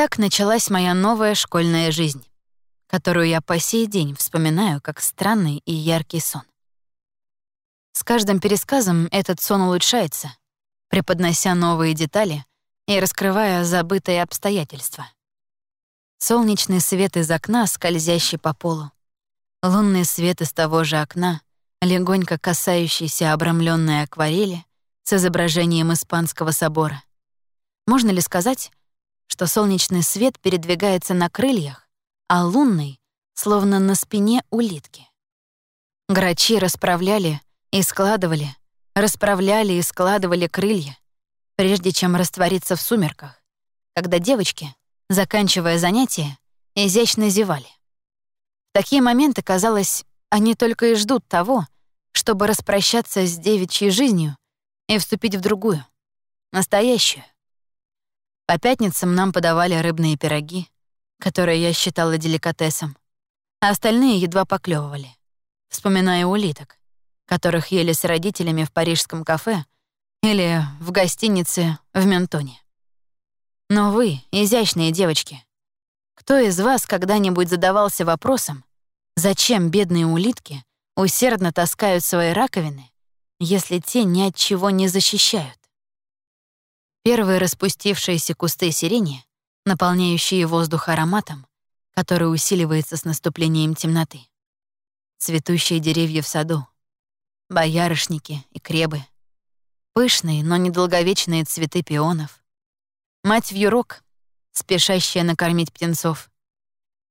Так началась моя новая школьная жизнь, которую я по сей день вспоминаю как странный и яркий сон. С каждым пересказом этот сон улучшается, преподнося новые детали и раскрывая забытые обстоятельства. Солнечный свет из окна, скользящий по полу. Лунный свет из того же окна, легонько касающийся обрамленной акварели с изображением Испанского собора. Можно ли сказать, что солнечный свет передвигается на крыльях, а лунный — словно на спине улитки? Грачи расправляли и складывали, расправляли и складывали крылья, прежде чем раствориться в сумерках, когда девочки, заканчивая занятия, изящно зевали. В такие моменты, казалось, они только и ждут того, чтобы распрощаться с девичьей жизнью и вступить в другую, настоящую. По пятницам нам подавали рыбные пироги, которые я считала деликатесом, а остальные едва поклевывали, вспоминая улиток, которых ели с родителями в парижском кафе или в гостинице в Ментоне. Но вы, изящные девочки, кто из вас когда-нибудь задавался вопросом, зачем бедные улитки усердно таскают свои раковины, если те ни от чего не защищают? Первые распустившиеся кусты сирени, наполняющие воздух ароматом, который усиливается с наступлением темноты. Цветущие деревья в саду, боярышники и кребы, пышные, но недолговечные цветы пионов, мать вьюрок, спешащая накормить птенцов,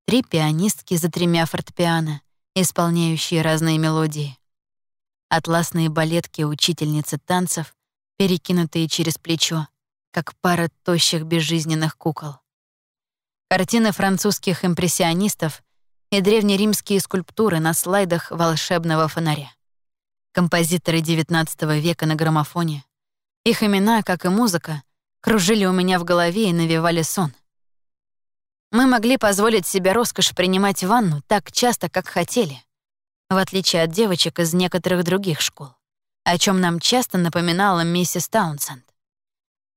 три пианистки за тремя фортепиано, исполняющие разные мелодии, атласные балетки учительницы танцев, перекинутые через плечо, как пара тощих безжизненных кукол. Картины французских импрессионистов и древнеримские скульптуры на слайдах волшебного фонаря композиторы XIX века на граммофоне. Их имена, как и музыка, кружили у меня в голове и навевали сон. Мы могли позволить себе роскошь принимать ванну так часто, как хотели, в отличие от девочек из некоторых других школ, о чем нам часто напоминала миссис Таунсенд.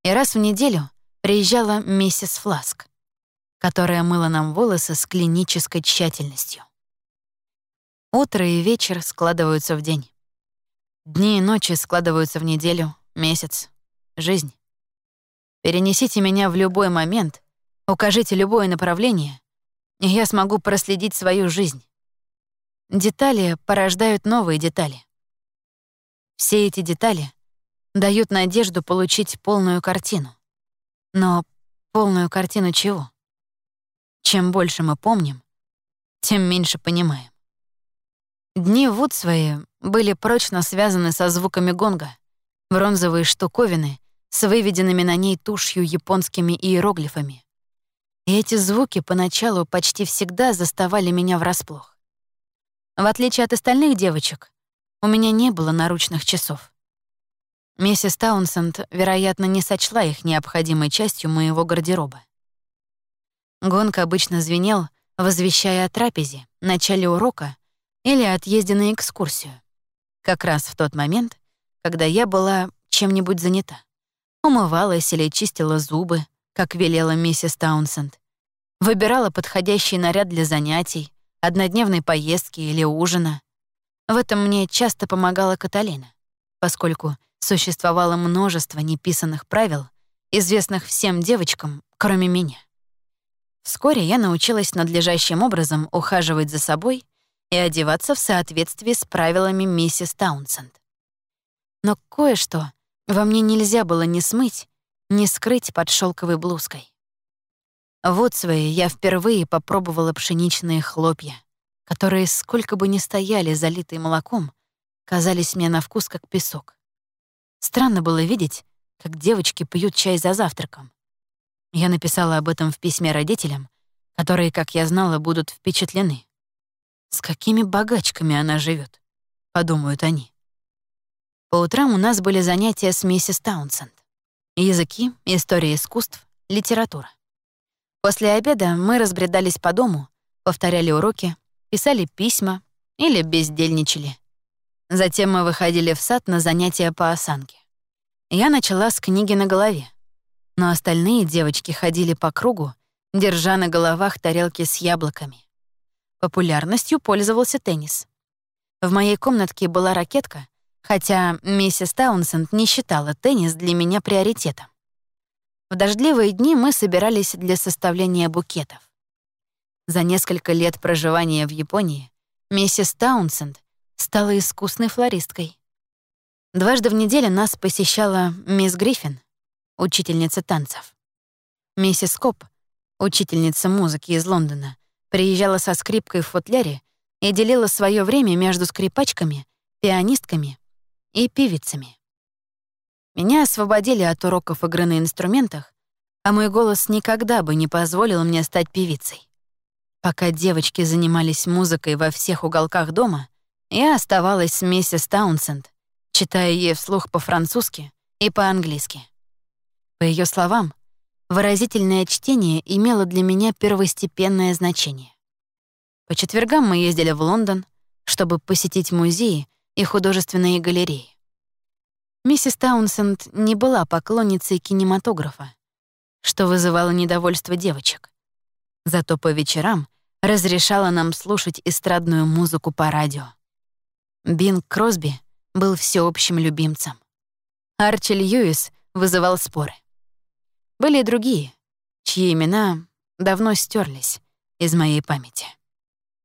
И раз в неделю приезжала миссис Фласк, которая мыла нам волосы с клинической тщательностью. Утро и вечер складываются в день. Дни и ночи складываются в неделю, месяц, жизнь. Перенесите меня в любой момент, укажите любое направление, и я смогу проследить свою жизнь. Детали порождают новые детали. Все эти детали дают надежду получить полную картину. Но полную картину чего? Чем больше мы помним, тем меньше понимаем. Дни Вуд свои были прочно связаны со звуками гонга, бронзовые штуковины с выведенными на ней тушью японскими иероглифами. И эти звуки поначалу почти всегда заставали меня врасплох. В отличие от остальных девочек, у меня не было наручных часов. Миссис Таунсенд, вероятно, не сочла их необходимой частью моего гардероба. Гонг обычно звенел, возвещая о трапезе, начале урока или отъезде на экскурсию. Как раз в тот момент, когда я была чем-нибудь занята. Умывалась или чистила зубы, как велела миссис Таунсенд. Выбирала подходящий наряд для занятий, однодневной поездки или ужина. В этом мне часто помогала Каталина, поскольку существовало множество неписанных правил, известных всем девочкам, кроме меня. Вскоре я научилась надлежащим образом ухаживать за собой и одеваться в соответствии с правилами миссис Таунсенд. Но кое-что во мне нельзя было ни смыть, ни скрыть под шелковой блузкой. Вот свои я впервые попробовала пшеничные хлопья, которые, сколько бы ни стояли залитые молоком, казались мне на вкус как песок. Странно было видеть, как девочки пьют чай за завтраком. Я написала об этом в письме родителям, которые, как я знала, будут впечатлены. С какими богачками она живет, подумают они. По утрам у нас были занятия с миссис Таунсенд. Языки, история искусств, литература. После обеда мы разбредались по дому, повторяли уроки, писали письма или бездельничали. Затем мы выходили в сад на занятия по осанке. Я начала с книги на голове, но остальные девочки ходили по кругу держа на головах тарелки с яблоками. Популярностью пользовался теннис. В моей комнатке была ракетка, хотя миссис Таунсенд не считала теннис для меня приоритетом. В дождливые дни мы собирались для составления букетов. За несколько лет проживания в Японии миссис Таунсенд стала искусной флористкой. Дважды в неделю нас посещала мисс Гриффин, учительница танцев. Миссис Коп, учительница музыки из Лондона, приезжала со скрипкой в футляре и делила свое время между скрипачками, пианистками и певицами. Меня освободили от уроков игры на инструментах, а мой голос никогда бы не позволил мне стать певицей. Пока девочки занимались музыкой во всех уголках дома, я оставалась с миссис Таунсенд, читая ей вслух по-французски и по-английски. По ее словам, выразительное чтение имело для меня первостепенное значение. По четвергам мы ездили в Лондон, чтобы посетить музеи и художественные галереи. Миссис Таунсенд не была поклонницей кинематографа, что вызывало недовольство девочек. Зато по вечерам разрешала нам слушать эстрадную музыку по радио. Бинг Кросби был всеобщим любимцем. Арчи Льюис вызывал споры. Были и другие, чьи имена давно стерлись из моей памяти.